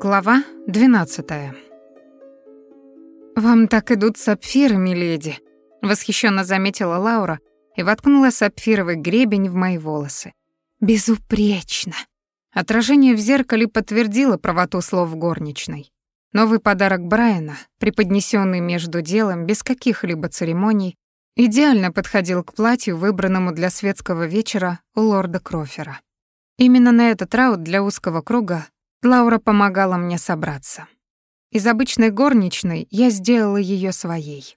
Глава 12. Вам так идут сапфиры, миледи, восхищенно заметила Лаура и воткнула сапфировый гребень в мои волосы. Безупречно. Отражение в зеркале подтвердило правоту слов горничной. Новый подарок Брайана, преподнесенный между делом без каких-либо церемоний, идеально подходил к платью, выбранному для светского вечера у лорда Крофера. Именно на этот раут для узкого круга Лаура помогала мне собраться. Из обычной горничной я сделала ее своей.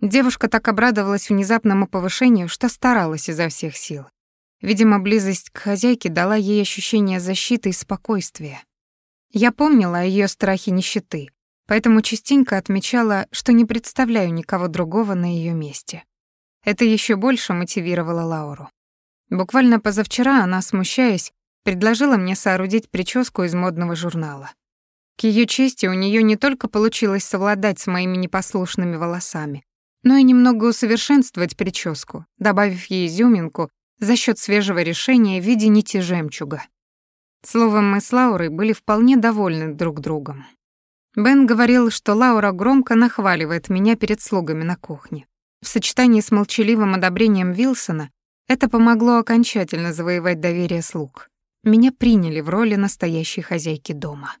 Девушка так обрадовалась внезапному повышению, что старалась изо всех сил. Видимо, близость к хозяйке дала ей ощущение защиты и спокойствия. Я помнила о ее страхе нищеты, поэтому частенько отмечала, что не представляю никого другого на ее месте. Это еще больше мотивировало Лауру. Буквально позавчера она, смущаясь, предложила мне соорудить прическу из модного журнала. К ее чести, у нее не только получилось совладать с моими непослушными волосами, но и немного усовершенствовать прическу, добавив ей изюминку за счет свежего решения в виде нити жемчуга. Словом, мы с Лаурой были вполне довольны друг другом. Бен говорил, что Лаура громко нахваливает меня перед слугами на кухне. В сочетании с молчаливым одобрением Вилсона это помогло окончательно завоевать доверие слуг меня приняли в роли настоящей хозяйки дома.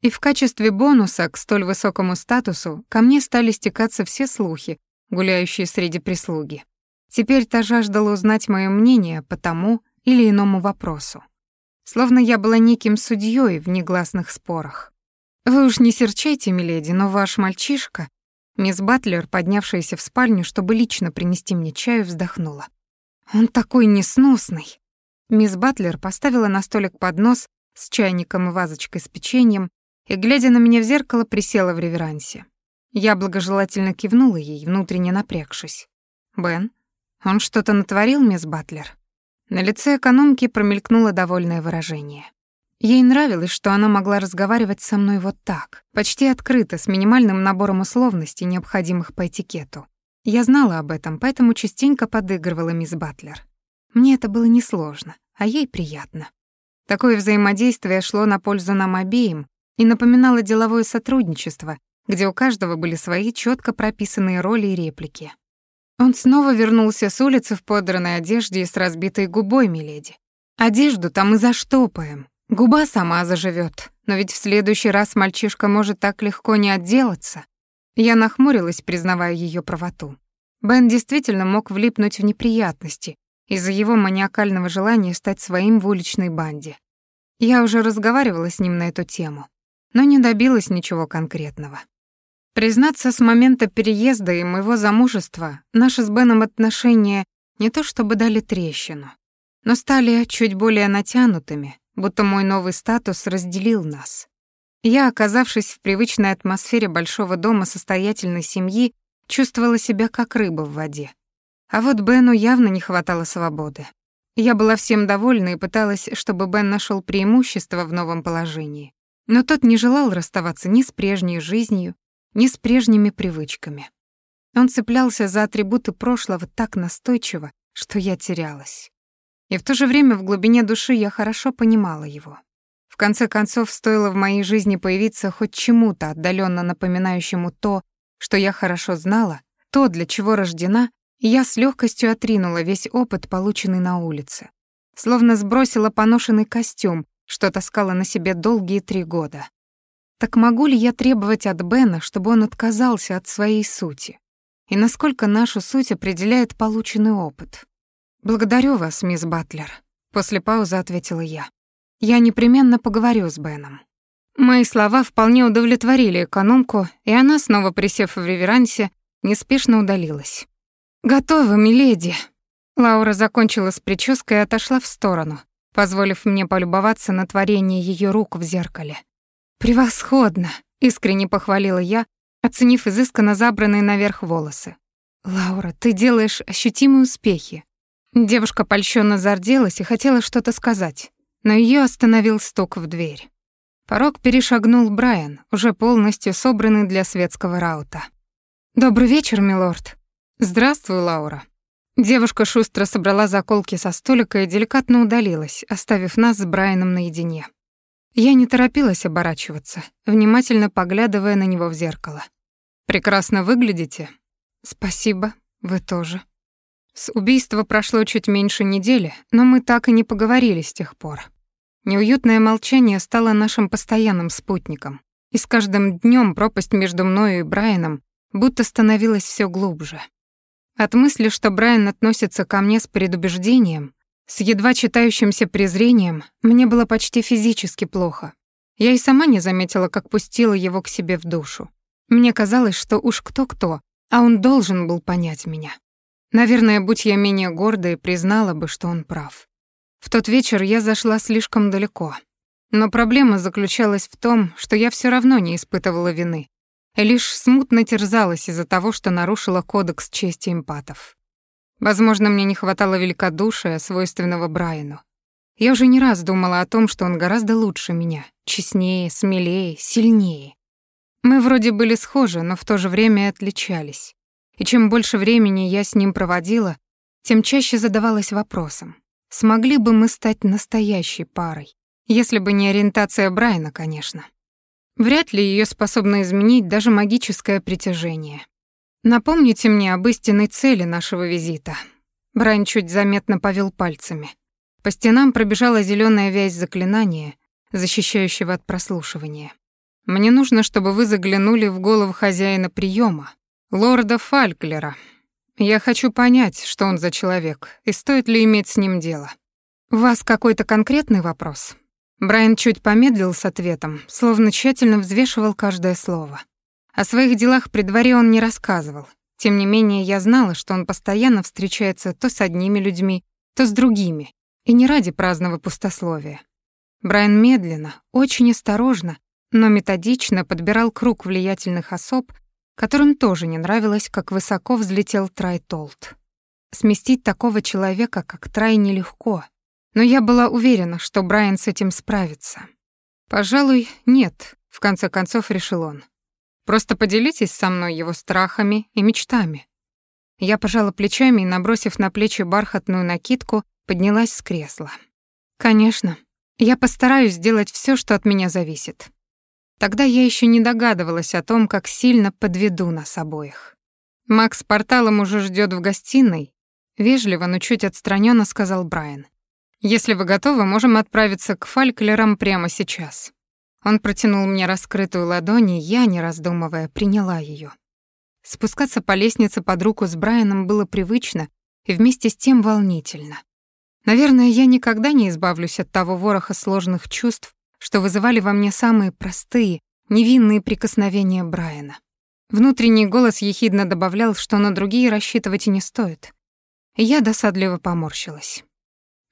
И в качестве бонуса к столь высокому статусу ко мне стали стекаться все слухи, гуляющие среди прислуги. Теперь та жаждала узнать моё мнение по тому или иному вопросу. Словно я была неким судьёй в негласных спорах. «Вы уж не серчайте, миледи, но ваш мальчишка...» Мисс Батлер, поднявшаяся в спальню, чтобы лично принести мне чаю, вздохнула. «Он такой несносный. Мисс Батлер поставила на столик поднос с чайником и вазочкой с печеньем и, глядя на меня в зеркало, присела в реверансе. Я благожелательно кивнула ей, внутренне напрягшись. «Бен, он что-то натворил, мисс Батлер?» На лице экономки промелькнуло довольное выражение. Ей нравилось, что она могла разговаривать со мной вот так, почти открыто, с минимальным набором условностей, необходимых по этикету. Я знала об этом, поэтому частенько подыгрывала мисс Батлер. Мне это было несложно, а ей приятно. Такое взаимодействие шло на пользу нам обеим и напоминало деловое сотрудничество, где у каждого были свои четко прописанные роли и реплики. Он снова вернулся с улицы в подранной одежде и с разбитой губой, миледи. Одежду там и заштопаем. Губа сама заживет, но ведь в следующий раз мальчишка может так легко не отделаться. Я нахмурилась, признавая ее правоту. Бен действительно мог влипнуть в неприятности, из-за его маниакального желания стать своим в уличной банде. Я уже разговаривала с ним на эту тему, но не добилась ничего конкретного. Признаться, с момента переезда и моего замужества наши с Беном отношения не то чтобы дали трещину, но стали чуть более натянутыми, будто мой новый статус разделил нас. Я, оказавшись в привычной атмосфере большого дома состоятельной семьи, чувствовала себя как рыба в воде. А вот Бену явно не хватало свободы. Я была всем довольна и пыталась, чтобы Бен нашел преимущество в новом положении. Но тот не желал расставаться ни с прежней жизнью, ни с прежними привычками. Он цеплялся за атрибуты прошлого так настойчиво, что я терялась. И в то же время в глубине души я хорошо понимала его. В конце концов, стоило в моей жизни появиться хоть чему-то отдаленно напоминающему то, что я хорошо знала, то, для чего рождена, я с легкостью отринула весь опыт, полученный на улице. Словно сбросила поношенный костюм, что таскала на себе долгие три года. Так могу ли я требовать от Бена, чтобы он отказался от своей сути? И насколько нашу суть определяет полученный опыт? «Благодарю вас, мисс Батлер», — после паузы ответила я. «Я непременно поговорю с Беном». Мои слова вполне удовлетворили экономку, и она, снова присев в реверансе, неспешно удалилась. «Готово, миледи». Лаура закончила с прической и отошла в сторону, позволив мне полюбоваться на творение ее рук в зеркале. «Превосходно!» — искренне похвалила я, оценив изысканно забранные наверх волосы. «Лаура, ты делаешь ощутимые успехи». Девушка польщённо зарделась и хотела что-то сказать, но ее остановил стук в дверь. Порог перешагнул Брайан, уже полностью собранный для светского раута. «Добрый вечер, милорд», «Здравствуй, Лаура». Девушка шустро собрала заколки со столика и деликатно удалилась, оставив нас с Брайаном наедине. Я не торопилась оборачиваться, внимательно поглядывая на него в зеркало. «Прекрасно выглядите». «Спасибо, вы тоже». С убийства прошло чуть меньше недели, но мы так и не поговорили с тех пор. Неуютное молчание стало нашим постоянным спутником, и с каждым днем пропасть между мною и Брайаном будто становилась все глубже. От мысли, что Брайан относится ко мне с предубеждением, с едва читающимся презрением, мне было почти физически плохо. Я и сама не заметила, как пустила его к себе в душу. Мне казалось, что уж кто-кто, а он должен был понять меня. Наверное, будь я менее гордой, признала бы, что он прав. В тот вечер я зашла слишком далеко. Но проблема заключалась в том, что я все равно не испытывала вины, лишь смутно терзалась из-за того, что нарушила кодекс чести эмпатов. Возможно, мне не хватало великодушия, свойственного Брайану. Я уже не раз думала о том, что он гораздо лучше меня, честнее, смелее, сильнее. Мы вроде были схожи, но в то же время отличались. И чем больше времени я с ним проводила, тем чаще задавалась вопросом, смогли бы мы стать настоящей парой, если бы не ориентация Брайана, конечно. Вряд ли ее способно изменить даже магическое притяжение. Напомните мне об истинной цели нашего визита. Брайан чуть заметно повел пальцами. По стенам пробежала зеленая вязь заклинания, защищающего от прослушивания. Мне нужно, чтобы вы заглянули в голову хозяина приема, лорда Фальклера. Я хочу понять, что он за человек, и стоит ли иметь с ним дело. У вас какой-то конкретный вопрос? Брайан чуть помедлил с ответом, словно тщательно взвешивал каждое слово. О своих делах при дворе он не рассказывал. Тем не менее, я знала, что он постоянно встречается то с одними людьми, то с другими, и не ради праздного пустословия. Брайан медленно, очень осторожно, но методично подбирал круг влиятельных особ, которым тоже не нравилось, как высоко взлетел Трай Толт. Сместить такого человека, как Трай, нелегко, но я была уверена, что Брайан с этим справится. «Пожалуй, нет», — в конце концов решил он. «Просто поделитесь со мной его страхами и мечтами». Я пожала плечами и, набросив на плечи бархатную накидку, поднялась с кресла. «Конечно, я постараюсь сделать все, что от меня зависит». Тогда я еще не догадывалась о том, как сильно подведу нас обоих. Макс порталом уже ждет в гостиной, вежливо, но чуть отстраненно сказал Брайан. Если вы готовы, можем отправиться к Фальклерам прямо сейчас. Он протянул мне раскрытую ладонь, и я, не раздумывая, приняла ее. Спускаться по лестнице под руку с Брайаном было привычно и вместе с тем волнительно. Наверное, я никогда не избавлюсь от того вороха сложных чувств, что вызывали во мне самые простые, невинные прикосновения Брайана. Внутренний голос ехидно добавлял, что на другие рассчитывать и не стоит. Я досадливо поморщилась.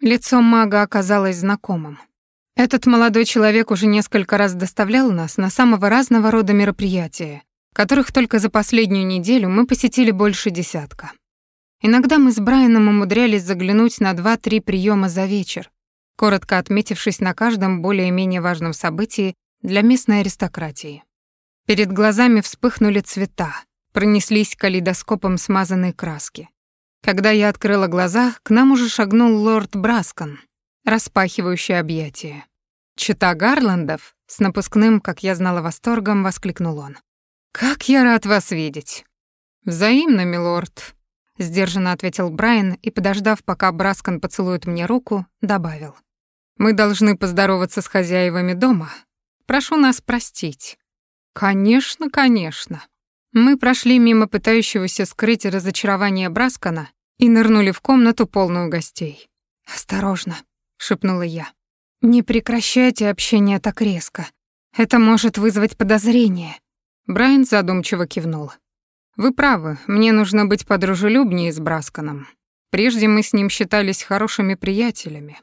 Лицо мага оказалось знакомым. Этот молодой человек уже несколько раз доставлял нас на самого разного рода мероприятия, которых только за последнюю неделю мы посетили больше десятка. Иногда мы с Брайаном умудрялись заглянуть на два-три приема за вечер, коротко отметившись на каждом более-менее важном событии для местной аристократии. Перед глазами вспыхнули цвета, пронеслись калейдоскопом смазанные краски. Когда я открыла глаза, к нам уже шагнул лорд Браскон, распахивающий объятия. «Чита Гарландов?» — с напускным, как я знала, восторгом воскликнул он. «Как я рад вас видеть!» «Взаимно, милорд», — сдержанно ответил Брайан и, подождав, пока Браскон поцелует мне руку, добавил. Мы должны поздороваться с хозяевами дома. Прошу нас простить. Конечно, конечно. Мы прошли мимо пытающегося скрыть разочарование Браскана и нырнули в комнату полную гостей. «Осторожно», — шепнула я. «Не прекращайте общение так резко. Это может вызвать подозрение». Брайан задумчиво кивнул. «Вы правы, мне нужно быть подружелюбнее с Брасканом. Прежде мы с ним считались хорошими приятелями.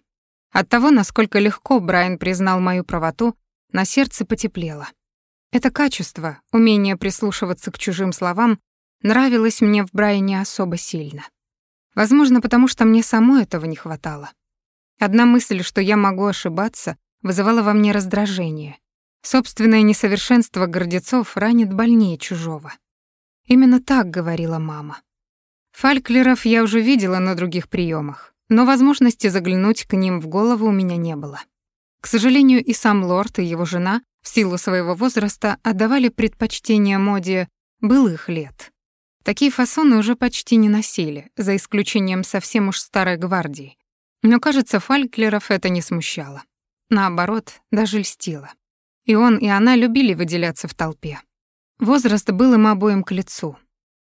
От того, насколько легко Брайан признал мою правоту, на сердце потеплело. Это качество, умение прислушиваться к чужим словам, нравилось мне в Брайане особо сильно. Возможно, потому что мне самой этого не хватало. Одна мысль, что я могу ошибаться, вызывала во мне раздражение. Собственное несовершенство гордецов ранит больнее чужого. Именно так говорила мама. Фальклеров я уже видела на других приемах но возможности заглянуть к ним в голову у меня не было. К сожалению, и сам лорд, и его жена в силу своего возраста отдавали предпочтение моде былых лет. Такие фасоны уже почти не носили, за исключением совсем уж старой гвардии. Но, кажется, Фальклеров это не смущало. Наоборот, даже льстило. И он, и она любили выделяться в толпе. Возраст был им обоим к лицу.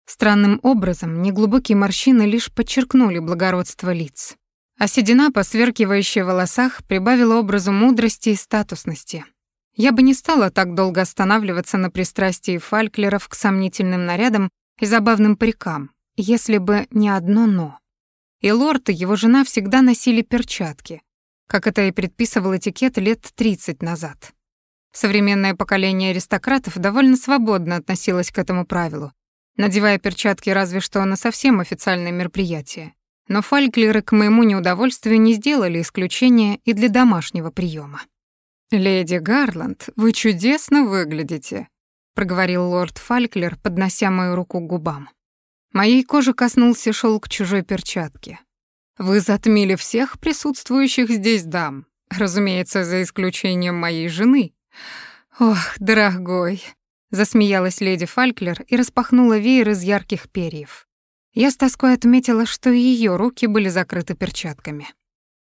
Странным образом неглубокие морщины лишь подчеркнули благородство лиц. А седина, посверкивающая в волосах, прибавила образу мудрости и статусности. Я бы не стала так долго останавливаться на пристрастии фальклеров к сомнительным нарядам и забавным парикам, если бы не одно «но». И лорд, и его жена всегда носили перчатки, как это и предписывал этикет лет 30 назад. Современное поколение аристократов довольно свободно относилось к этому правилу, надевая перчатки разве что на совсем официальные мероприятия. Но фальклеры к моему неудовольствию не сделали исключения и для домашнего приема. «Леди Гарланд, вы чудесно выглядите», — проговорил лорд Фальклер, поднося мою руку к губам. Моей кожи коснулся шелк чужой перчатки. «Вы затмили всех присутствующих здесь дам, разумеется, за исключением моей жены». «Ох, дорогой», — засмеялась леди Фальклер и распахнула веер из ярких перьев. Я с тоской отметила, что и её руки были закрыты перчатками.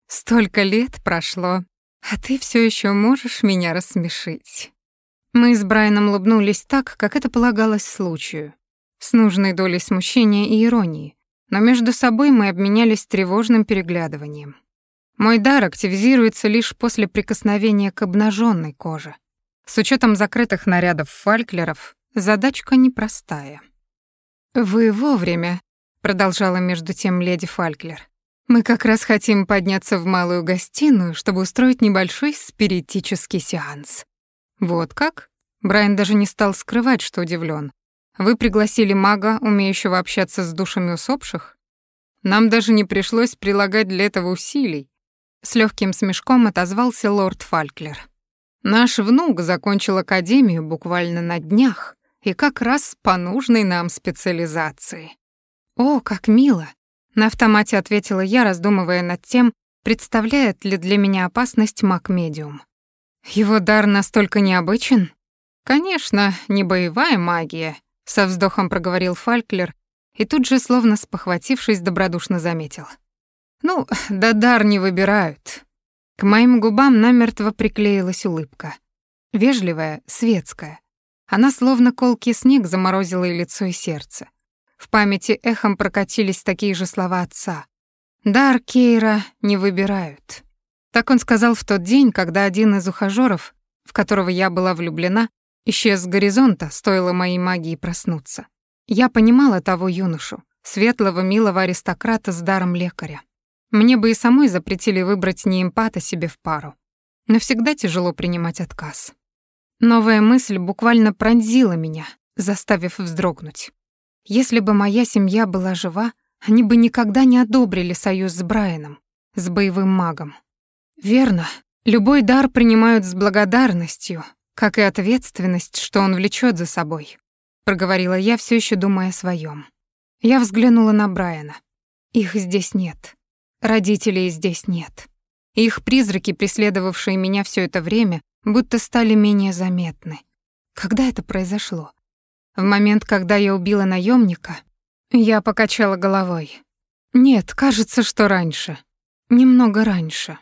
«Столько лет прошло, а ты все еще можешь меня рассмешить». Мы с Брайаном улыбнулись так, как это полагалось случаю, с нужной долей смущения и иронии, но между собой мы обменялись тревожным переглядыванием. Мой дар активизируется лишь после прикосновения к обнаженной коже. С учетом закрытых нарядов фальклеров, задачка непростая. «Вы вовремя», — продолжала между тем леди Фальклер. «Мы как раз хотим подняться в малую гостиную, чтобы устроить небольшой спиритический сеанс. «Вот как?» Брайан даже не стал скрывать, что удивлен. «Вы пригласили мага, умеющего общаться с душами усопших? Нам даже не пришлось прилагать для этого усилий». С легким смешком отозвался лорд Фальклер. «Наш внук закончил академию буквально на днях, и как раз по нужной нам специализации». «О, как мило!» — на автомате ответила я, раздумывая над тем, представляет ли для меня опасность маг-медиум. Его дар настолько необычен? Конечно, не боевая магия, со вздохом проговорил Фальклер и тут же, словно спохватившись, добродушно заметил. Ну, да дар не выбирают. К моим губам намертво приклеилась улыбка. Вежливая, светская. Она словно колкий снег заморозила и лицо, и сердце. В памяти эхом прокатились такие же слова отца. «Дар Кейра не выбирают». Так он сказал в тот день, когда один из ухажёров, в которого я была влюблена, исчез с горизонта, стоило моей магии проснуться. Я понимала того юношу, светлого, милого аристократа с даром лекаря. Мне бы и самой запретили выбрать не эмпата себе в пару. Но всегда тяжело принимать отказ. Новая мысль буквально пронзила меня, заставив вздрогнуть. Если бы моя семья была жива, они бы никогда не одобрили союз с Брайаном, с боевым магом. Верно. Любой дар принимают с благодарностью, как и ответственность, что он влечет за собой, проговорила я, все еще думая о своем. Я взглянула на Брайана. Их здесь нет. Родителей здесь нет. Их призраки, преследовавшие меня все это время, будто стали менее заметны. Когда это произошло? В момент, когда я убила наемника, я покачала головой. Нет, кажется, что раньше. Немного раньше.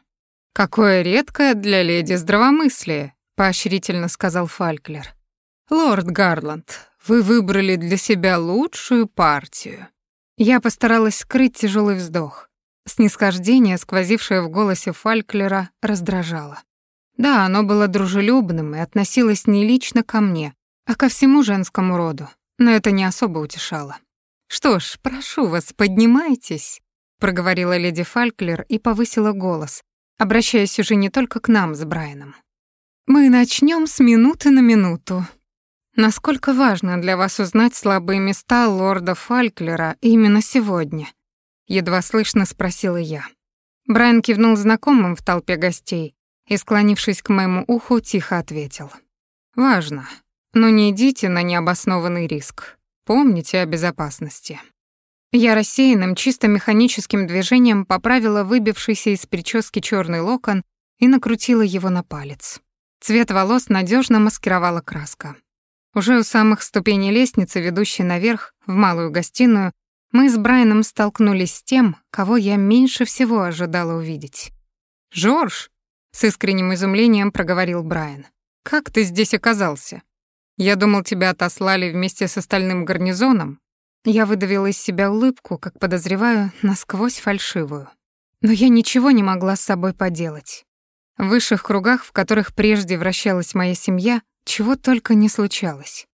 «Какое редкое для леди здравомыслие», — поощрительно сказал Фальклер. «Лорд Гарланд, вы выбрали для себя лучшую партию». Я постаралась скрыть тяжелый вздох. Снисхождение, сквозившее в голосе Фальклера, раздражало. Да, оно было дружелюбным и относилось не лично ко мне, а ко всему женскому роду, но это не особо утешало. «Что ж, прошу вас, поднимайтесь», — проговорила леди Фальклер и повысила голос, обращаясь уже не только к нам с Брайаном. «Мы начнем с минуты на минуту. Насколько важно для вас узнать слабые места лорда Фальклера именно сегодня?» Едва слышно спросила я. Брайан кивнул знакомым в толпе гостей и, склонившись к моему уху, тихо ответил. «Важно, но не идите на необоснованный риск. Помните о безопасности». Я рассеянным, чисто механическим движением поправила выбившийся из прически черный локон и накрутила его на палец. Цвет волос надежно маскировала краска. Уже у самых ступеней лестницы, ведущей наверх, в малую гостиную, мы с Брайаном столкнулись с тем, кого я меньше всего ожидала увидеть. «Жорж!» — с искренним изумлением проговорил Брайан. «Как ты здесь оказался? Я думал, тебя отослали вместе с остальным гарнизоном». Я выдавила из себя улыбку, как подозреваю, насквозь фальшивую. Но я ничего не могла с собой поделать. В высших кругах, в которых прежде вращалась моя семья, чего только не случалось.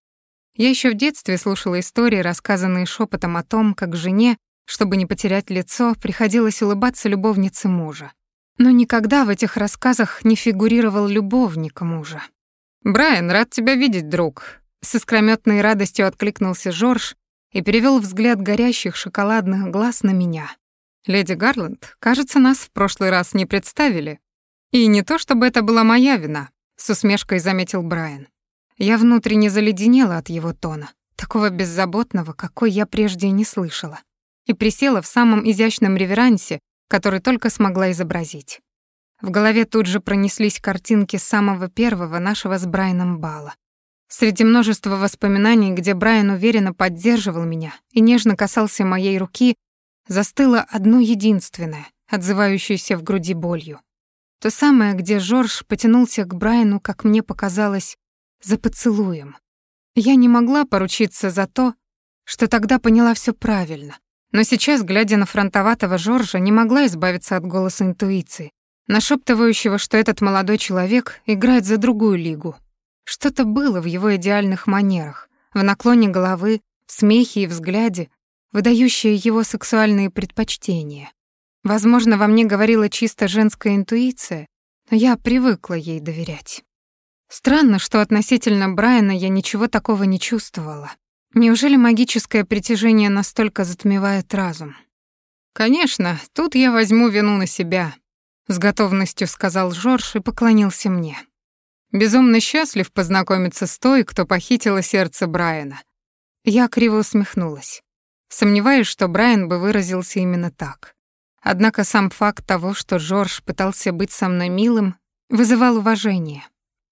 Я еще в детстве слушала истории, рассказанные шепотом о том, как жене, чтобы не потерять лицо, приходилось улыбаться любовнице мужа. Но никогда в этих рассказах не фигурировал любовник мужа. «Брайан, рад тебя видеть, друг», — с искрометной радостью откликнулся Жорж и перевел взгляд горящих шоколадных глаз на меня. «Леди Гарланд, кажется, нас в прошлый раз не представили. И не то чтобы это была моя вина с усмешкой заметил Брайан. Я внутренне заледенела от его тона, такого беззаботного, какой я прежде не слышала, и присела в самом изящном реверансе, который только смогла изобразить. В голове тут же пронеслись картинки самого первого нашего с Брайаном бала. Среди множества воспоминаний, где Брайан уверенно поддерживал меня и нежно касался моей руки, застыло одно единственное, отзывающееся в груди болью. То самое, где Жорж потянулся к Брайану, как мне показалось, за поцелуем. Я не могла поручиться за то, что тогда поняла все правильно. Но сейчас, глядя на фронтоватого Жоржа, не могла избавиться от голоса интуиции, нашептывающего, что этот молодой человек играет за другую лигу. Что-то было в его идеальных манерах, в наклоне головы, в смехе и взгляде, выдающее его сексуальные предпочтения. Возможно, во мне говорила чисто женская интуиция, но я привыкла ей доверять. Странно, что относительно Брайана я ничего такого не чувствовала. Неужели магическое притяжение настолько затмевает разум? «Конечно, тут я возьму вину на себя», — с готовностью сказал Жорж и поклонился мне. «Безумно счастлив познакомиться с той, кто похитила сердце Брайана». Я криво усмехнулась. Сомневаюсь, что Брайан бы выразился именно так. Однако сам факт того, что Жорж пытался быть со мной милым, вызывал уважение.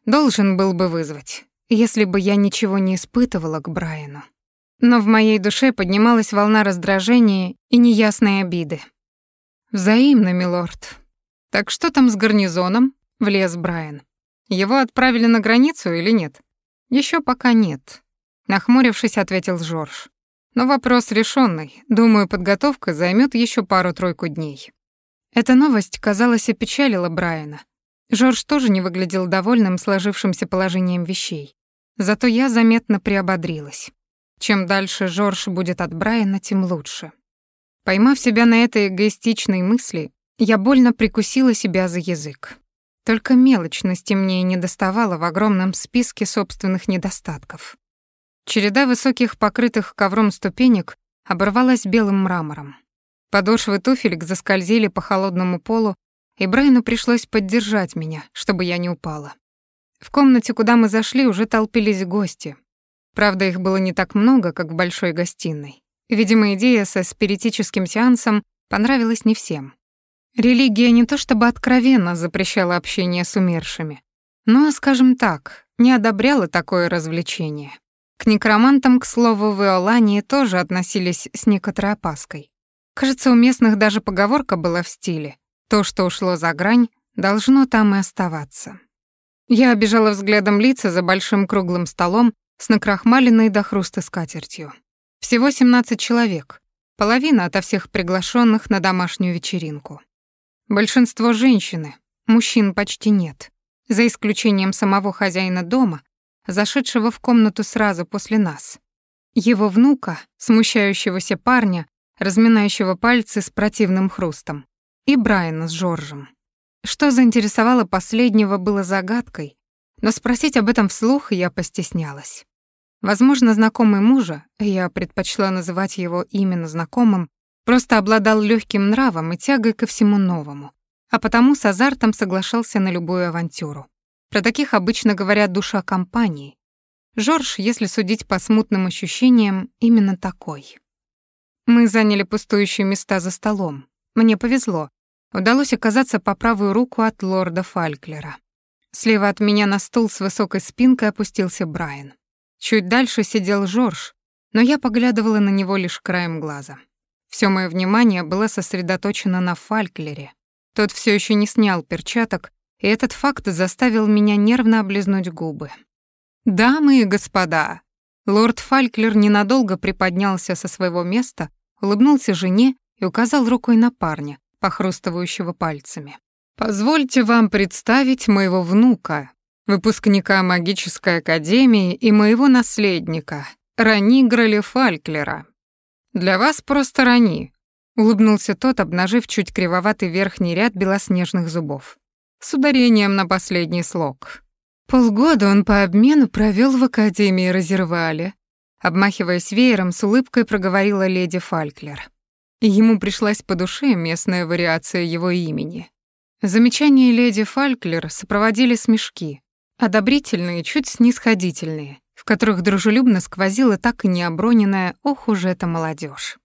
Должен был бы вызвать, если бы я ничего не испытывала к Брайану. Но в моей душе поднималась волна раздражения и неясной обиды. «Взаимно, милорд. Так что там с гарнизоном?» — влез Брайан. «Его отправили на границу или нет?» Еще пока нет», — нахмурившись, ответил Жорж. Но вопрос решенный. Думаю, подготовка займет еще пару-тройку дней. Эта новость, казалось, опечалила Брайана. Жорж тоже не выглядел довольным сложившимся положением вещей. Зато я заметно приободрилась. Чем дальше Жорж будет от Брайана, тем лучше. Поймав себя на этой эгоистичной мысли, я больно прикусила себя за язык. Только мелочности мне не доставало в огромном списке собственных недостатков. Череда высоких покрытых ковром ступенек оборвалась белым мрамором. Подошвы туфелек заскользили по холодному полу, и Брайану пришлось поддержать меня, чтобы я не упала. В комнате, куда мы зашли, уже толпились гости. Правда, их было не так много, как в большой гостиной. Видимо, идея со спиритическим сеансом понравилась не всем. Религия не то чтобы откровенно запрещала общение с умершими, но, скажем так, не одобряла такое развлечение. К некромантам, к слову, в Иолании тоже относились с некоторой опаской. Кажется, у местных даже поговорка была в стиле «то, что ушло за грань, должно там и оставаться». Я обижала взглядом лица за большим круглым столом с накрахмаленной до хруста скатертью. Всего 17 человек, половина ото всех приглашенных на домашнюю вечеринку. Большинство женщины, мужчин почти нет, за исключением самого хозяина дома, зашедшего в комнату сразу после нас. Его внука, смущающегося парня, разминающего пальцы с противным хрустом, и Брайана с Жоржем. Что заинтересовало последнего, было загадкой, но спросить об этом вслух я постеснялась. Возможно, знакомый мужа, я предпочла называть его именно знакомым, просто обладал легким нравом и тягой ко всему новому, а потому с азартом соглашался на любую авантюру. Про таких обычно говорят душа компании. Жорж, если судить по смутным ощущениям, именно такой. Мы заняли пустующие места за столом. Мне повезло. удалось оказаться по правую руку от лорда Фальклера. Слева от меня на стул с высокой спинкой опустился Брайан. Чуть дальше сидел Жорж, но я поглядывала на него лишь краем глаза. Все мое внимание было сосредоточено на Фальклере. Тот все еще не снял перчаток, и этот факт заставил меня нервно облизнуть губы. «Дамы и господа!» Лорд Фальклер ненадолго приподнялся со своего места, улыбнулся жене и указал рукой на парня, похрустывающего пальцами. «Позвольте вам представить моего внука, выпускника магической академии и моего наследника, Рани Грали Фальклера. Для вас просто Рани», — улыбнулся тот, обнажив чуть кривоватый верхний ряд белоснежных зубов. С ударением на последний слог. Полгода он по обмену провел в Академии Розервале. Обмахиваясь веером, с улыбкой проговорила леди Фальклер. Ему пришлась по душе местная вариация его имени. Замечания леди Фальклер сопроводили смешки, одобрительные, чуть снисходительные, которых дружелюбно сквозила так и необроненная «Ох уж эта молодежь».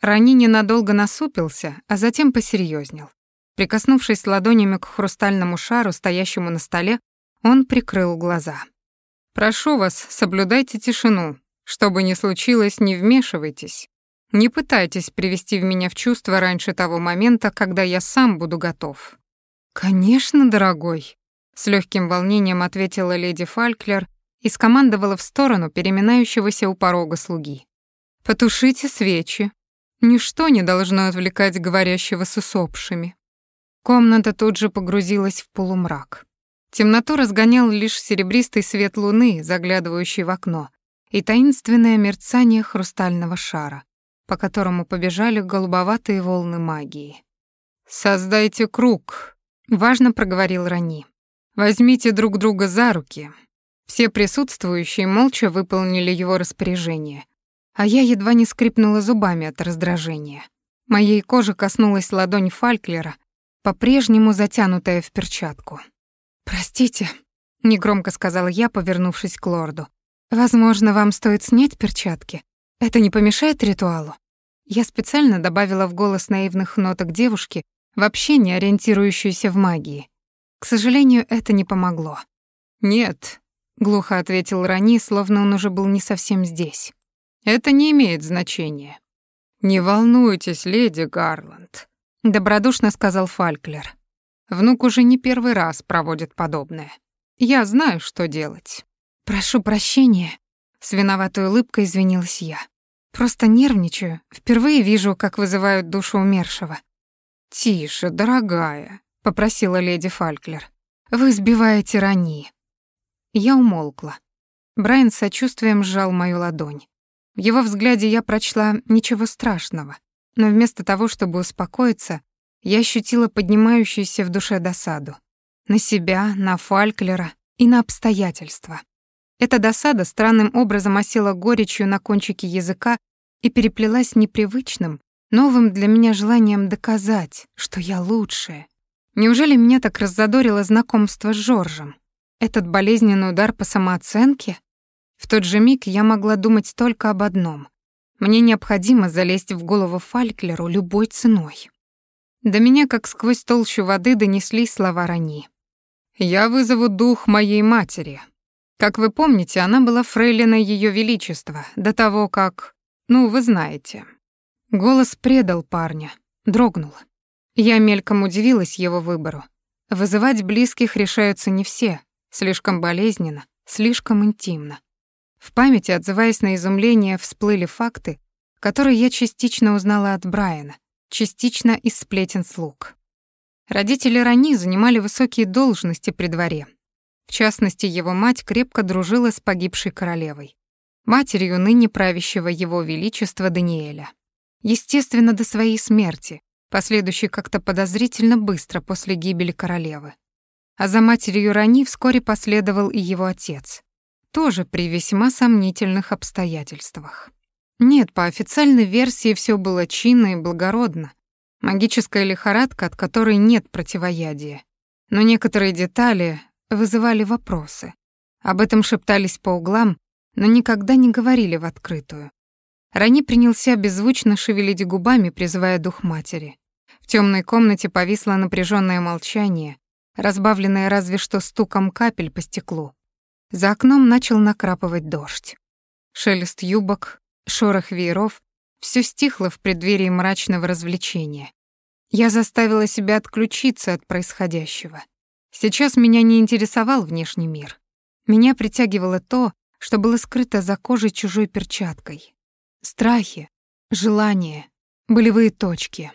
Рани ненадолго насупился, а затем посерьезнел. Прикоснувшись ладонями к хрустальному шару, стоящему на столе, он прикрыл глаза. «Прошу вас, соблюдайте тишину. Что бы ни случилось, не вмешивайтесь. Не пытайтесь привести в меня в чувство раньше того момента, когда я сам буду готов». «Конечно, дорогой», — с легким волнением ответила леди Фальклер и скомандовала в сторону переминающегося у порога слуги. «Потушите свечи. Ничто не должно отвлекать говорящего с усопшими». Комната тут же погрузилась в полумрак. Темноту разгонял лишь серебристый свет луны, заглядывающий в окно, и таинственное мерцание хрустального шара по которому побежали голубоватые волны магии. «Создайте круг», — важно проговорил Рани. «Возьмите друг друга за руки». Все присутствующие молча выполнили его распоряжение, а я едва не скрипнула зубами от раздражения. Моей кожи коснулась ладонь Фальклера, по-прежнему затянутая в перчатку. «Простите», — негромко сказала я, повернувшись к лорду. «Возможно, вам стоит снять перчатки. Это не помешает ритуалу? Я специально добавила в голос наивных ноток девушки, вообще не ориентирующуюся в магии. К сожалению, это не помогло. «Нет», — глухо ответил Рани, словно он уже был не совсем здесь. «Это не имеет значения». «Не волнуйтесь, леди Гарланд», — добродушно сказал Фальклер. «Внук уже не первый раз проводит подобное. Я знаю, что делать». «Прошу прощения», — с виноватой улыбкой извинилась я. Просто нервничаю. Впервые вижу, как вызывают душу умершего. «Тише, дорогая», — попросила леди Фальклер. «Вы сбиваете Рани». Я умолкла. Брайан с сочувствием сжал мою ладонь. В его взгляде я прочла ничего страшного, но вместо того, чтобы успокоиться, я ощутила поднимающуюся в душе досаду. На себя, на Фальклера и на обстоятельства. Эта досада странным образом осела горечью на кончике языка и переплелась непривычным, новым для меня желанием доказать, что я лучшая. Неужели меня так раззадорило знакомство с Жоржем? Этот болезненный удар по самооценке? В тот же миг я могла думать только об одном. Мне необходимо залезть в голову Фальклеру любой ценой. До меня, как сквозь толщу воды, донеслись слова Рани. «Я вызову дух моей матери», как вы помните, она была фрейлиной Ее Величества до того, как... Ну, вы знаете. Голос предал парня, дрогнул. Я мельком удивилась его выбору. Вызывать близких решаются не все. Слишком болезненно, слишком интимно. В памяти, отзываясь на изумление, всплыли факты, которые я частично узнала от Брайана, частично из сплетен слуг. Родители Рани занимали высокие должности при дворе, в частности, его мать крепко дружила с погибшей королевой, матерью ныне правящего его величества Даниэля. Естественно, до своей смерти, последующей как-то подозрительно быстро после гибели королевы. А за матерью Рани вскоре последовал и его отец, тоже при весьма сомнительных обстоятельствах. Нет, по официальной версии все было чинно и благородно. Магическая лихорадка, от которой нет противоядия. Но некоторые детали, вызывали вопросы. Об этом шептались по углам, но никогда не говорили в открытую. Рани принялся беззвучно шевелить губами, призывая дух матери. В темной комнате повисло напряженное молчание, разбавленное разве что стуком капель по стеклу. За окном начал накрапывать дождь. Шелест юбок, шорох вееров — все стихло в преддверии мрачного развлечения. Я заставила себя отключиться от происходящего. Сейчас меня не интересовал внешний мир. Меня притягивало то, что было скрыто за кожей чужой перчаткой. Страхи, желания, болевые точки.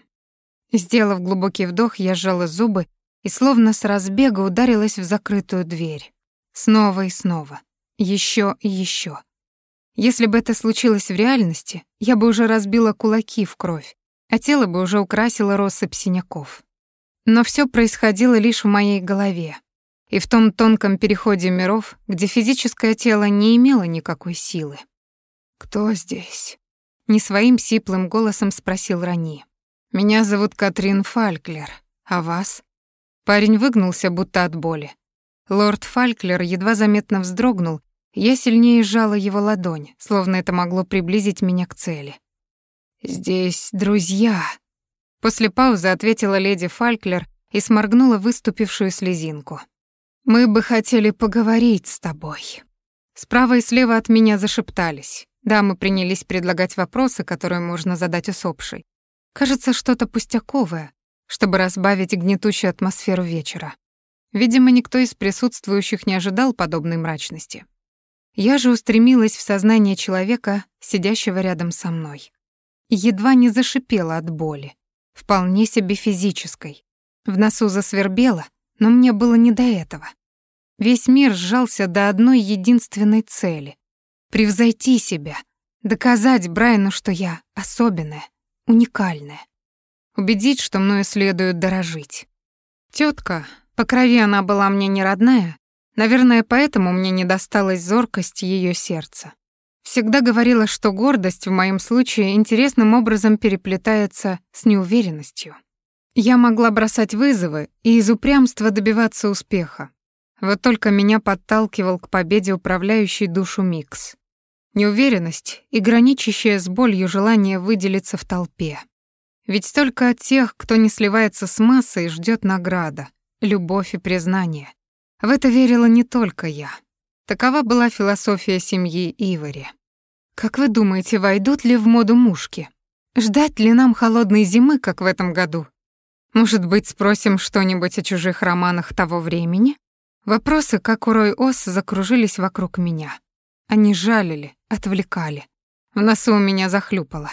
Сделав глубокий вдох, я сжала зубы и словно с разбега ударилась в закрытую дверь. Снова и снова. Еще и еще. Если бы это случилось в реальности, я бы уже разбила кулаки в кровь, а тело бы уже украсило россыпь синяков. Но все происходило лишь в моей голове, и в том тонком переходе миров, где физическое тело не имело никакой силы. «Кто здесь?» — не своим сиплым голосом спросил Рани. «Меня зовут Катрин Фальклер. А вас?» Парень выгнулся, будто от боли. Лорд Фальклер едва заметно вздрогнул, я сильнее сжала его ладонь, словно это могло приблизить меня к цели. «Здесь друзья», — после паузы ответила леди Фальклер и сморгнула выступившую слезинку. Мы бы хотели поговорить с тобой. Справа и слева от меня зашептались. Дамы принялись предлагать вопросы, которые можно задать усопшей. Кажется, что-то пустяковое, чтобы разбавить гнетущую атмосферу вечера. Видимо, никто из присутствующих не ожидал подобной мрачности. Я же устремилась в сознание человека, сидящего рядом со мной. едва не зашипела от боли, вполне себе физической. В носу засвербело, но мне было не до этого. Весь мир сжался до одной единственной цели — превзойти себя, доказать Брайану, что я особенная, уникальная, убедить, что мною следует дорожить. Тетка, по крови она была мне не родная, наверное, поэтому мне не досталась зоркость ее сердца. Всегда говорила, что гордость в моем случае интересным образом переплетается с неуверенностью. Я могла бросать вызовы и из упрямства добиваться успеха. Вот только меня подталкивал к победе управляющий душу Микс. Неуверенность и граничащее с болью желание выделиться в толпе. Ведь только от тех, кто не сливается с массой, ждет награда, любовь и признание. В это верила не только я. Такова была философия семьи Ивари. Как вы думаете, войдут ли в моду мушки? Ждать ли нам холодной зимы, как в этом году? Может быть, спросим что-нибудь о чужих романах того времени? Вопросы, как у Рой Ос, закружились вокруг меня. Они жалили, отвлекали. В носу у меня захлюпало.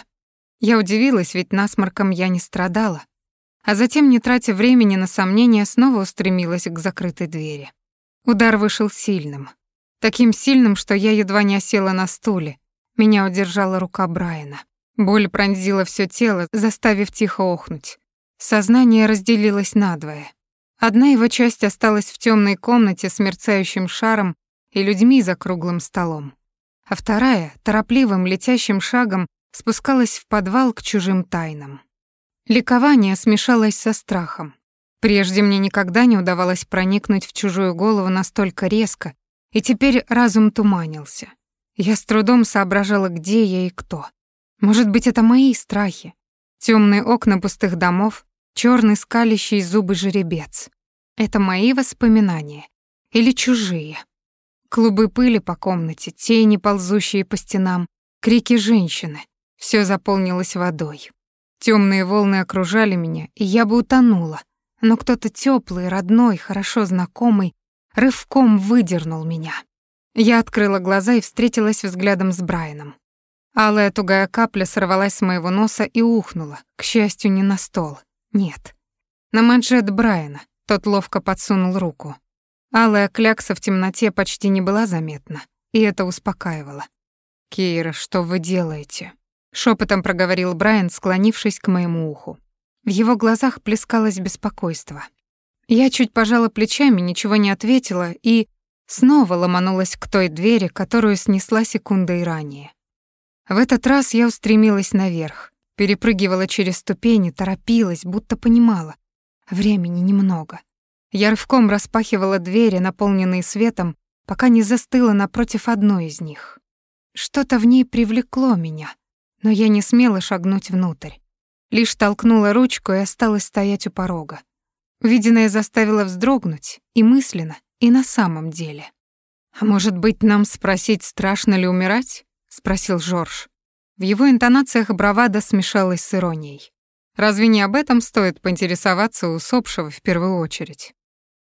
Я удивилась, ведь насморком я не страдала. А затем, не тратя времени на сомнения, снова устремилась к закрытой двери. Удар вышел сильным. Таким сильным, что я едва не осела на стуле. Меня удержала рука Брайана. Боль пронзила все тело, заставив тихо охнуть. Сознание разделилось надвое. Одна его часть осталась в темной комнате с мерцающим шаром и людьми за круглым столом, а вторая торопливым летящим шагом спускалась в подвал к чужим тайнам. Ликование смешалось со страхом. Прежде мне никогда не удавалось проникнуть в чужую голову настолько резко, и теперь разум туманился. Я с трудом соображала, где я и кто. Может быть, это мои страхи. Темные окна пустых домов, черный скалящий зубы жеребец. Это мои воспоминания или чужие? Клубы пыли по комнате, тени, ползущие по стенам, крики женщины. Все заполнилось водой. Темные волны окружали меня, и я бы утонула, но кто-то теплый, родной, хорошо знакомый рывком выдернул меня. Я открыла глаза и встретилась взглядом с Брайаном. Алая тугая капля сорвалась с моего носа и ухнула, к счастью, не на стол. Нет. На манжет Брайана. Тот ловко подсунул руку. Алая клякса в темноте почти не была заметна, и это успокаивало. «Кейра, что вы делаете?» — шепотом проговорил Брайан, склонившись к моему уху. В его глазах плескалось беспокойство. Я чуть пожала плечами, ничего не ответила и снова ломанулась к той двери, которую снесла секундой ранее. В этот раз я устремилась наверх, Перепрыгивала через ступени, торопилась, будто понимала. Времени немного. Я рывком распахивала двери, наполненные светом, пока не застыла напротив одной из них. Что-то в ней привлекло меня, но я не смела шагнуть внутрь. Лишь толкнула ручку и осталась стоять у порога. Увиденное заставило вздрогнуть и мысленно, и на самом деле. «А может быть, нам спросить, страшно ли умирать?» — спросил Жорж. В его интонациях бравада смешалась с иронией. «Разве не об этом стоит поинтересоваться у усопшего в первую очередь?»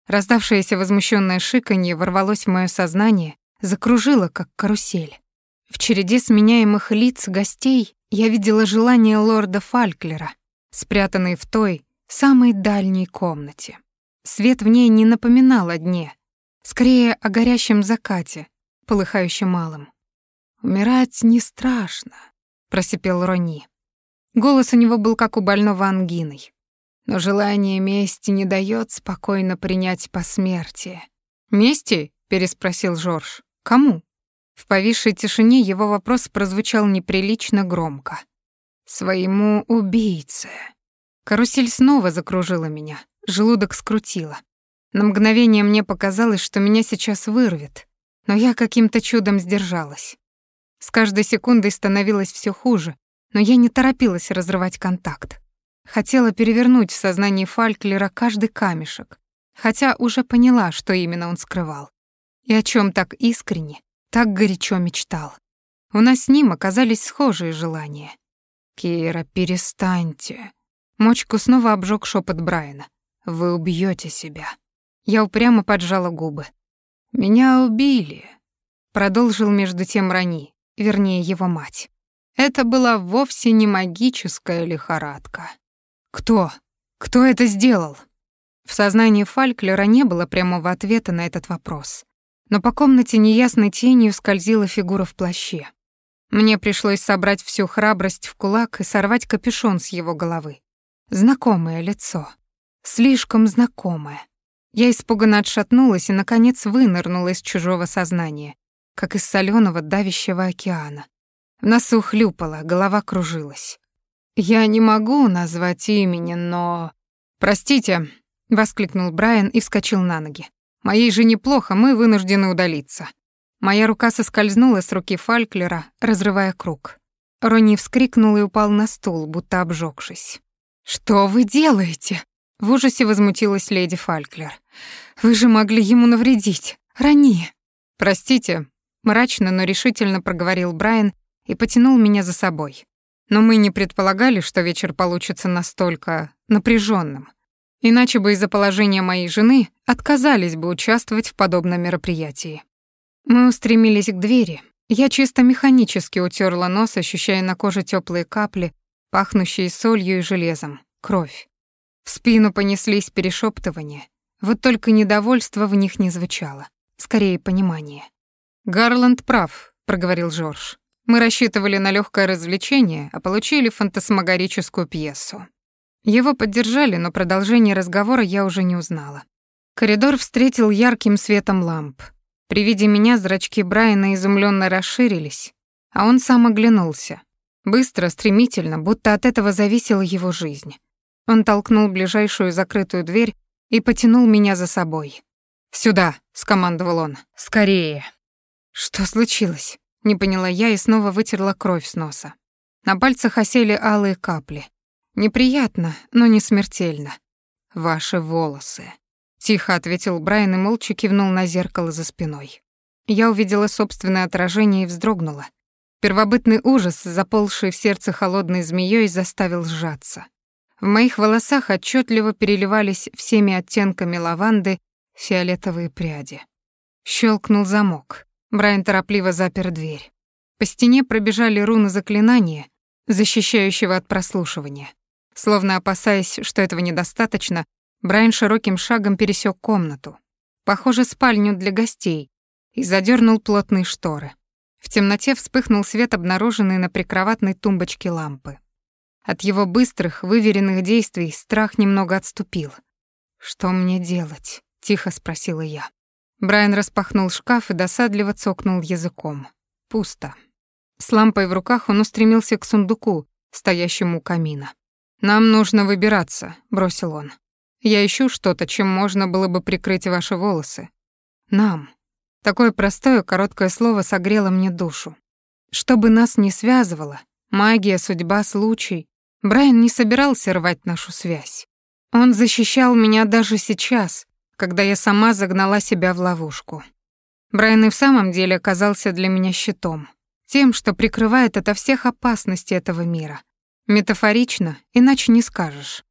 Раздавшееся возмущенное шиканье ворвалось в моё сознание, закружило, как карусель. В череде сменяемых лиц гостей я видела желание лорда Фальклера, спрятанный в той, самой дальней комнате. Свет в ней не напоминал о дне, скорее о горящем закате, полыхающем малым. «Умирать не страшно», — просипел Рони. Голос у него был как у больного ангиной. Но желание мести не дает спокойно принять посмертие. «Мести?» — переспросил Жорж. «Кому?» В повисшей тишине его вопрос прозвучал неприлично громко. «Своему убийце». Карусель снова закружила меня, желудок скрутило. На мгновение мне показалось, что меня сейчас вырвет, но я каким-то чудом сдержалась. С каждой секундой становилось все хуже, но я не торопилась разрывать контакт. Хотела перевернуть в сознании Фальклера каждый камешек, хотя уже поняла, что именно он скрывал. И о чем так искренне, так горячо мечтал. У нас с ним оказались схожие желания. «Кира, перестаньте». Мочку снова обжег шепот Брайана. «Вы убьете себя». Я упрямо поджала губы. «Меня убили», — продолжил между тем Рани, вернее, его мать. Это была вовсе не магическая лихорадка. «Кто? Кто это сделал?» В сознании Фальклера не было прямого ответа на этот вопрос но по комнате неясной тенью скользила фигура в плаще. Мне пришлось собрать всю храбрость в кулак и сорвать капюшон с его головы. Знакомое лицо. Слишком знакомое. Я испуганно отшатнулась и, наконец, вынырнула из чужого сознания, как из солёного давящего океана. В носу хлюпало, голова кружилась. «Я не могу назвать имени, но...» «Простите», — воскликнул Брайан и вскочил на ноги. Моей жене плохо, мы вынуждены удалиться. Моя рука соскользнула с руки Фальклера, разрывая круг. Ронни вскрикнул и упал на стул, будто обжегшись. «Что вы делаете?» — в ужасе возмутилась леди Фальклер. «Вы же могли ему навредить. Ронни!» «Простите», — мрачно, но решительно проговорил Брайан и потянул меня за собой. «Но мы не предполагали, что вечер получится настолько напряженным. Иначе бы из-за положения моей жены отказались бы участвовать в подобном мероприятии. Мы устремились к двери. Я чисто механически утерла нос, ощущая на коже теплые капли, пахнущие солью и железом, кровь. В спину понеслись перешептывания. Вот только недовольство в них не звучало, скорее понимание. «Гарланд прав», — проговорил Жорж. «Мы рассчитывали на легкое развлечение, а получили фантасмагорическую пьесу». Его поддержали, но продолжение разговора я уже не узнала. Коридор встретил ярким светом ламп. При виде меня зрачки Брайана изумленно расширились, а он сам оглянулся. Быстро, стремительно, будто от этого зависела его жизнь. Он толкнул ближайшую закрытую дверь и потянул меня за собой. «Сюда!» — скомандовал он. «Скорее!» «Что случилось?» — не поняла я и снова вытерла кровь с носа. На пальцах осели алые капли. Неприятно, но не смертельно. Ваши волосы. Тихо ответил Брайан и молча кивнул на зеркало за спиной. Я увидела собственное отражение и вздрогнула. Первобытный ужас, заползший в сердце холодной змеей, заставил сжаться. В моих волосах отчетливо переливались всеми оттенками лаванды фиолетовые пряди. Щелкнул замок. Брайан торопливо запер дверь. По стене пробежали руны заклинания, защищающего от прослушивания. Словно опасаясь, что этого недостаточно, Брайан широким шагом пересек комнату, похоже, спальню для гостей, и задернул плотные шторы. В темноте вспыхнул свет, обнаруженный на прикроватной тумбочке лампы. От его быстрых, выверенных действий страх немного отступил. «Что мне делать?» — тихо спросила я. Брайан распахнул шкаф и досадливо цокнул языком. Пусто. С лампой в руках он устремился к сундуку, стоящему у камина. «Нам нужно выбираться», — бросил он. «Я ищу что-то, чем можно было бы прикрыть ваши волосы». «Нам». Такое простое короткое слово согрело мне душу. Что бы нас ни связывало, магия, судьба, случай, Брайан не собирался рвать нашу связь. Он защищал меня даже сейчас, когда я сама загнала себя в ловушку. Брайан и в самом деле оказался для меня щитом, тем, что прикрывает ото всех опасностей этого мира. Метафорично, иначе не скажешь.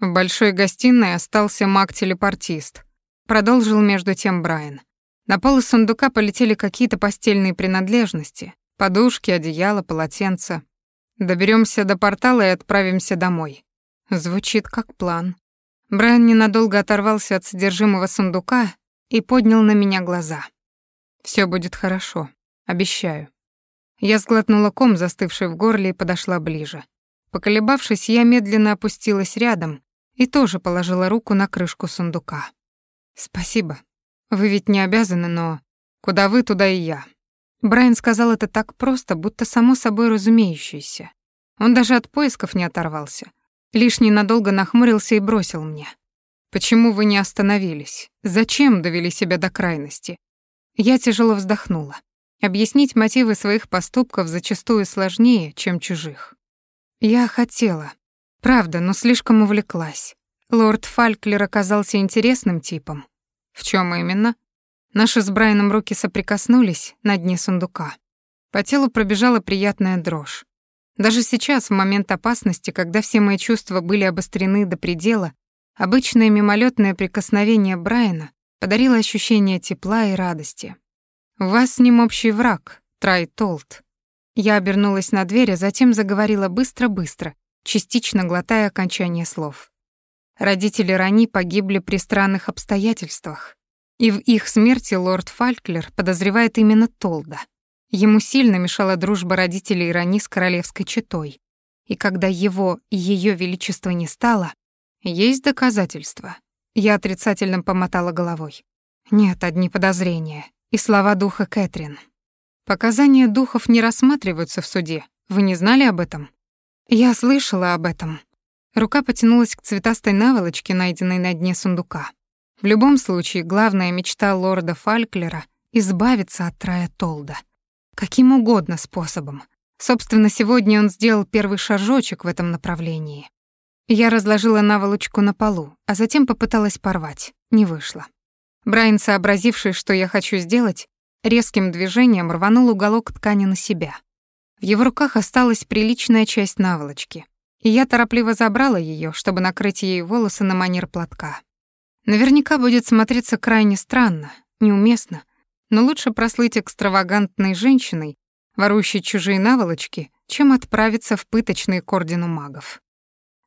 В большой гостиной остался маг-телепортист. Продолжил между тем Брайан. На пол сундука полетели какие-то постельные принадлежности. Подушки, одеяло, полотенца. Доберемся до портала и отправимся домой. Звучит как план. Брайан ненадолго оторвался от содержимого сундука и поднял на меня глаза. Все будет хорошо, обещаю. Я сглотнула ком, застывший в горле, и подошла ближе. Поколебавшись, я медленно опустилась рядом и тоже положила руку на крышку сундука. «Спасибо. Вы ведь не обязаны, но... Куда вы, туда и я». Брайан сказал это так просто, будто само собой разумеющееся. Он даже от поисков не оторвался. Лишь ненадолго нахмурился и бросил мне. «Почему вы не остановились? Зачем довели себя до крайности?» Я тяжело вздохнула. Объяснить мотивы своих поступков зачастую сложнее, чем чужих. Я хотела. Правда, но слишком увлеклась. Лорд Фалклер оказался интересным типом. В чем именно? Наши с Брайаном руки соприкоснулись на дне сундука. По телу пробежала приятная дрожь. Даже сейчас, в момент опасности, когда все мои чувства были обострены до предела, обычное мимолетное прикосновение Брайана подарило ощущение тепла и радости. «У вас с ним общий враг, Трай Толт», я обернулась на дверь, а затем заговорила быстро-быстро, частично глотая окончание слов. Родители Рани погибли при странных обстоятельствах, и в их смерти лорд Фальклер подозревает именно Толда. Ему сильно мешала дружба родителей Рани с королевской четой, и когда его и ее величество не стало, есть доказательства. Я отрицательно помотала головой. Нет, одни подозрения и слова духа Кэтрин. Показания духов не рассматриваются в суде. Вы не знали об этом? Я слышала об этом. Рука потянулась к цветастой наволочке, найденной на дне сундука. В любом случае, главная мечта лорда Фальклера — избавиться от Трая Толда. Каким угодно способом. Собственно, сегодня он сделал первый шажочек в этом направлении. Я разложила наволочку на полу, а затем попыталась порвать. Не вышло. Брайан, сообразивший, что я хочу сделать, Резким движением рванул уголок ткани на себя. В его руках осталась приличная часть наволочки, и я торопливо забрала ее, чтобы накрыть ей волосы на манер платка. Наверняка будет смотреться крайне странно, неуместно, но лучше прослыть экстравагантной женщиной, ворующей чужие наволочки, чем отправиться в пыточный к ордену магов.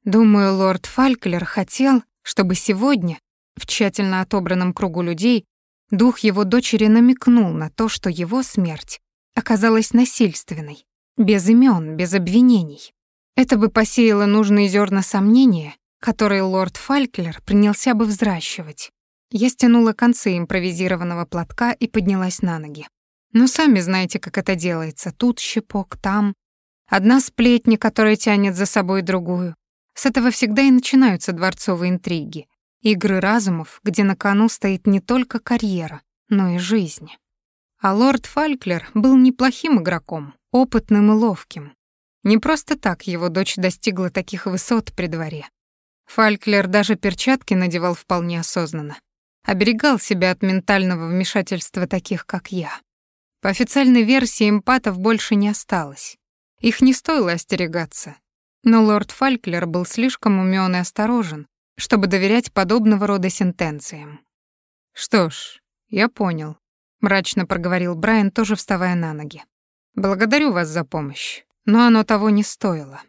Думаю, лорд Фальклер хотел, чтобы сегодня, в тщательно отобранном кругу людей, Дух его дочери намекнул на то, что его смерть оказалась насильственной, без имен, без обвинений. Это бы посеяло нужные зерна сомнения, которые лорд Фальклер принялся бы взращивать. Я стянула концы импровизированного платка и поднялась на ноги. Ну, сами знаете, как это делается. Тут щепок, там. Одна сплетня, которая тянет за собой другую. С этого всегда и начинаются дворцовые интриги. Игры разумов, где на кону стоит не только карьера, но и жизнь. А лорд Фальклер был неплохим игроком, опытным и ловким. Не просто так его дочь достигла таких высот при дворе. Фальклер даже перчатки надевал вполне осознанно. Оберегал себя от ментального вмешательства таких, как я. По официальной версии эмпатов больше не осталось. Их не стоило остерегаться. Но лорд Фальклер был слишком умён и осторожен, чтобы доверять подобного рода сентенциям. «Что ж, я понял», — мрачно проговорил Брайан, тоже вставая на ноги. «Благодарю вас за помощь, но оно того не стоило.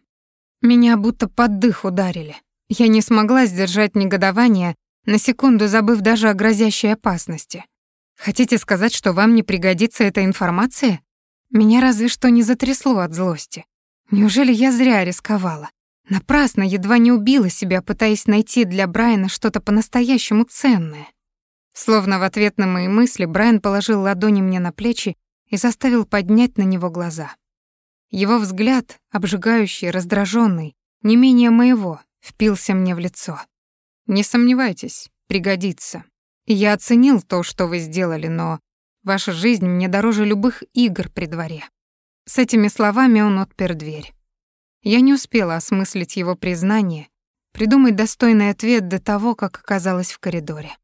Меня будто под дых ударили. Я не смогла сдержать негодование, на секунду забыв даже о грозящей опасности. Хотите сказать, что вам не пригодится эта информация? Меня разве что не затрясло от злости. Неужели я зря рисковала? Напрасно едва не убила себя, пытаясь найти для Брайана что-то по-настоящему ценное. Словно в ответ на мои мысли Брайан положил ладони мне на плечи и заставил поднять на него глаза. Его взгляд, обжигающий, раздраженный, не менее моего, впился мне в лицо. «Не сомневайтесь, пригодится. Я оценил то, что вы сделали, но ваша жизнь мне дороже любых игр при дворе». С этими словами он отпер дверь. Я не успела осмыслить его признание, придумать достойный ответ до того, как оказалась в коридоре.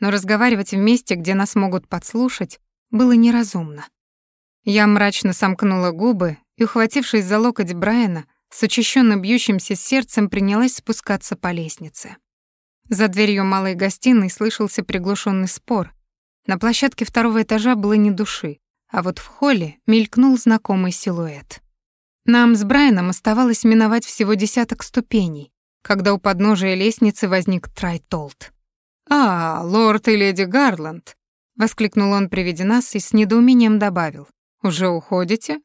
Но разговаривать в месте, где нас могут подслушать, было неразумно. Я мрачно сомкнула губы и, ухватившись за локоть Брайана, с учащенно бьющимся сердцем принялась спускаться по лестнице. За дверью малой гостиной слышался приглушенный спор. На площадке второго этажа было ни души, а вот в холле мелькнул знакомый силуэт. Нам с Брайаном оставалось миновать всего десяток ступеней, когда у подножия лестницы возник Трайтолд. «А, лорд и леди Гарланд!» — воскликнул он при виде нас и с недоумением добавил. «Уже уходите?»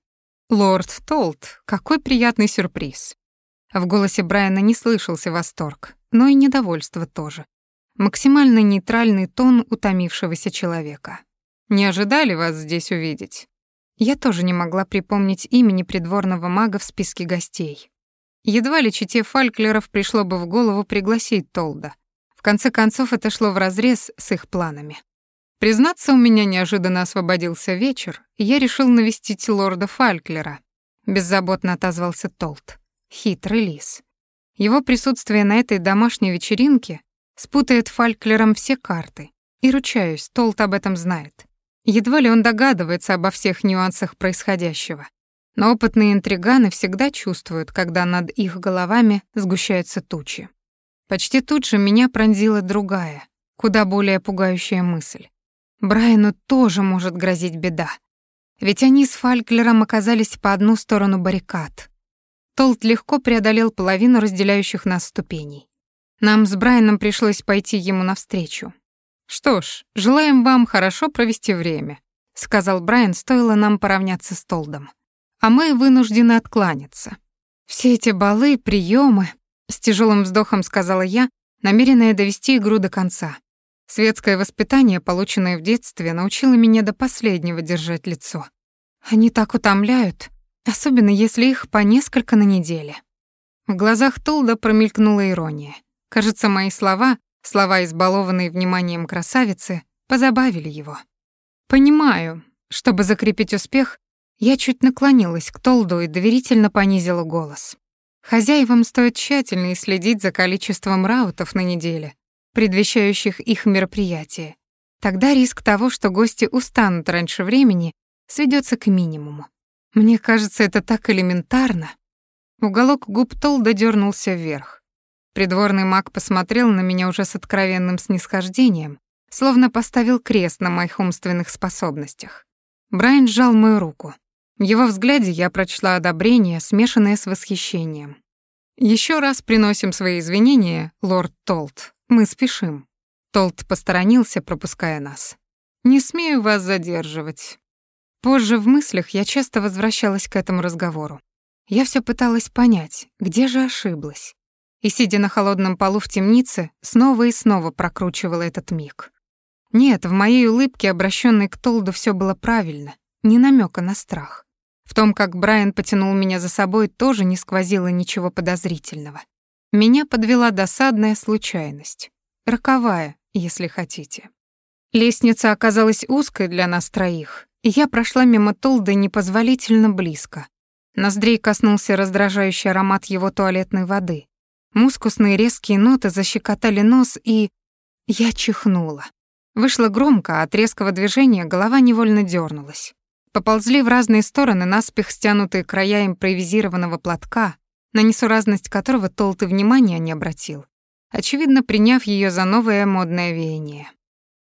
«Лорд Толт, какой приятный сюрприз!» В голосе Брайана не слышался восторг, но и недовольство тоже. Максимально нейтральный тон утомившегося человека. «Не ожидали вас здесь увидеть?» Я тоже не могла припомнить имени придворного мага в списке гостей. Едва ли чите Фальклеров пришло бы в голову пригласить Толда. В конце концов, это шло вразрез с их планами. Признаться, у меня неожиданно освободился вечер, и я решил навестить лорда Фальклера. Беззаботно отозвался Толт. Хитрый лис. Его присутствие на этой домашней вечеринке спутает Фальклером все карты. И ручаюсь, Толт об этом знает. Едва ли он догадывается обо всех нюансах происходящего. Но опытные интриганы всегда чувствуют, когда над их головами сгущаются тучи. Почти тут же меня пронзила другая, куда более пугающая мысль. Брайану тоже может грозить беда. Ведь они с Фальклером оказались по одну сторону баррикад. Толт легко преодолел половину разделяющих нас ступеней. Нам с Брайаном пришлось пойти ему навстречу. «Что ж, желаем вам хорошо провести время», — сказал Брайан, стоило нам поравняться с Толдом. «А мы вынуждены откланяться. Все эти балы, приемы, с тяжелым вздохом сказала я, намеренная довести игру до конца. Светское воспитание, полученное в детстве, научило меня до последнего держать лицо. Они так утомляют, особенно если их по несколько на неделе. В глазах Толда промелькнула ирония. Кажется, мои слова, слова, избалованные вниманием красавицы, позабавили его. «Понимаю. Чтобы закрепить успех, я чуть наклонилась к Толду и доверительно понизила голос. Хозяевам стоит тщательно следить за количеством раутов на неделе, предвещающих их мероприятие. Тогда риск того, что гости устанут раньше времени, сведется к минимуму. Мне кажется, это так элементарно. Уголок губ Толда дернулся вверх. Придворный маг посмотрел на меня уже с откровенным снисхождением, словно поставил крест на моих умственных способностях. Брайан сжал мою руку. В его взгляде я прочла одобрение, смешанное с восхищением. Еще раз приносим свои извинения, лорд Толт. Мы спешим. Толт посторонился, пропуская нас. Не смею вас задерживать. Позже в мыслях я часто возвращалась к этому разговору. Я все пыталась понять, где же ошиблась. И, сидя на холодном полу в темнице, снова и снова прокручивала этот миг. Нет, в моей улыбке, обращенной к Толду, все было правильно, ни намека на страх. В том, как Брайан потянул меня за собой, тоже не сквозило ничего подозрительного. Меня подвела досадная случайность. Роковая, если хотите. Лестница оказалась узкой для нас троих, и я прошла мимо Толда непозволительно близко. Ноздрей коснулся раздражающий аромат его туалетной воды. Мускусные резкие ноты защекотали нос, и... Я чихнула. Вышло громко, а от резкого движения голова невольно дернулась. Поползли в разные стороны наспех стянутые края импровизированного платка, на несуразность которого Толт и внимания не обратил, очевидно, приняв ее за новое модное веяние.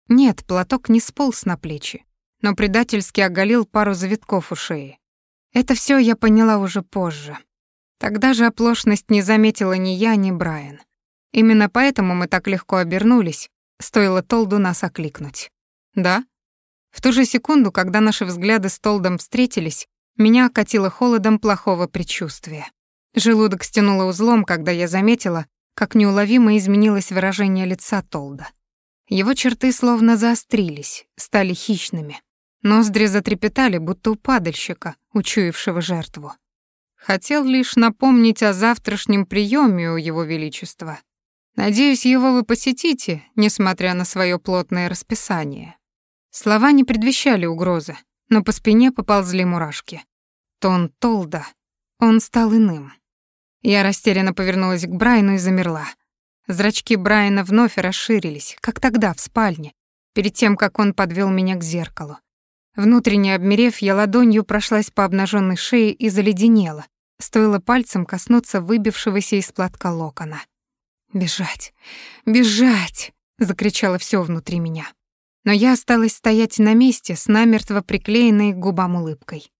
Нет, платок не сполз на плечи, но предательски оголил пару завитков у шеи. Это все я поняла уже позже. Тогда же оплошность не заметила ни я, ни Брайан. Именно поэтому мы так легко обернулись, стоило Толду нас окликнуть. «Да?» В ту же секунду, когда наши взгляды с Толдом встретились, меня окатило холодом плохого предчувствия. Желудок стянуло узлом, когда я заметила, как неуловимо изменилось выражение лица Толда. Его черты словно заострились, стали хищными. Ноздри затрепетали, будто у падальщика, учуявшего жертву. Хотел лишь напомнить о завтрашнем приеме у Его Величества. Надеюсь, его вы посетите, несмотря на свое плотное расписание. Слова не предвещали угрозы, но по спине поползли мурашки. Тон Толда, он стал иным. Я растерянно повернулась к Брайану и замерла. Зрачки Брайана вновь расширились, как тогда в спальне, перед тем, как он подвел меня к зеркалу. Внутренне обмерев, я ладонью прошлась по обнаженной шее и заледенела, стоило пальцем коснуться выбившегося из платка локона. «Бежать! Бежать!» — закричало все внутри меня. Но я осталась стоять на месте с намертво приклеенной к губам улыбкой.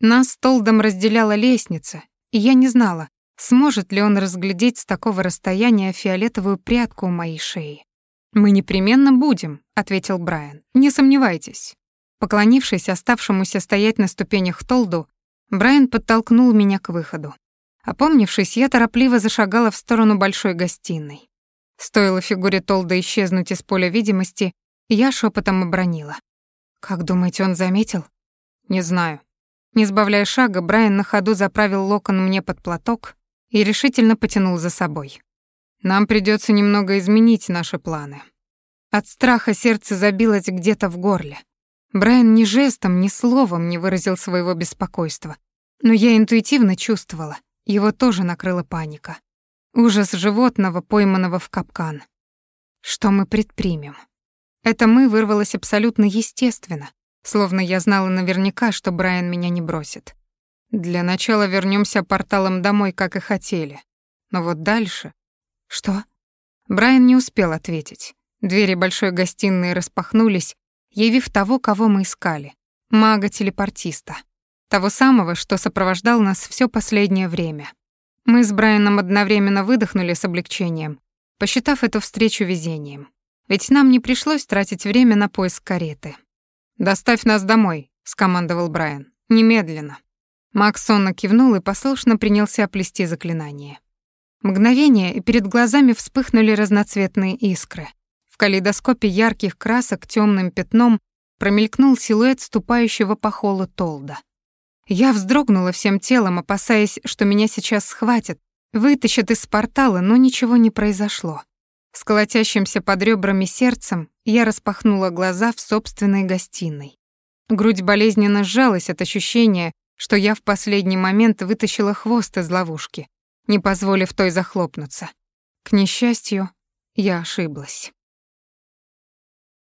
Нас с Толдом разделяла лестница, и я не знала, Сможет ли он разглядеть с такого расстояния фиолетовую прядку у моей шеи? «Мы непременно будем», — ответил Брайан. «Не сомневайтесь». Поклонившись оставшемуся стоять на ступенях Толду, Брайан подтолкнул меня к выходу. Опомнившись, я торопливо зашагала в сторону большой гостиной. Стоило фигуре Толда исчезнуть из поля видимости, я шепотом обронила. «Как думаете, он заметил?» «Не знаю». Не сбавляя шага, Брайан на ходу заправил локон мне под платок и решительно потянул за собой. Нам придется немного изменить наши планы. От страха сердце забилось где-то в горле. Брайан ни жестом, ни словом не выразил своего беспокойства, но я интуитивно чувствовала, его тоже накрыла паника. Ужас животного, пойманного в капкан. Что мы предпримем? Это «мы» вырвалось абсолютно естественно, словно я знала наверняка, что Брайан меня не бросит. Для начала вернемся порталом домой, как и хотели. Но вот дальше... Что? Брайан не успел ответить. Двери большой гостиной распахнулись, явив того, кого мы искали. Мага-телепортиста. Того самого, что сопровождал нас все последнее время. Мы с Брайаном одновременно выдохнули с облегчением, посчитав эту встречу везением. Ведь нам не пришлось тратить время на поиск кареты. «Доставь нас домой», — скомандовал Брайан. «Немедленно». Макс кивнул и послушно принялся плести заклинание. Мгновение, и перед глазами вспыхнули разноцветные искры. В калейдоскопе ярких красок темным пятном промелькнул силуэт ступающего по холу Толда. Я вздрогнула всем телом, опасаясь, что меня сейчас схватят, вытащат из портала, но ничего не произошло. С колотящимся под ребрами сердцем я распахнула глаза в собственной гостиной. Грудь болезненно сжалась от ощущения, что я в последний момент вытащила хвост из ловушки, не позволив той захлопнуться. К несчастью, я ошиблась.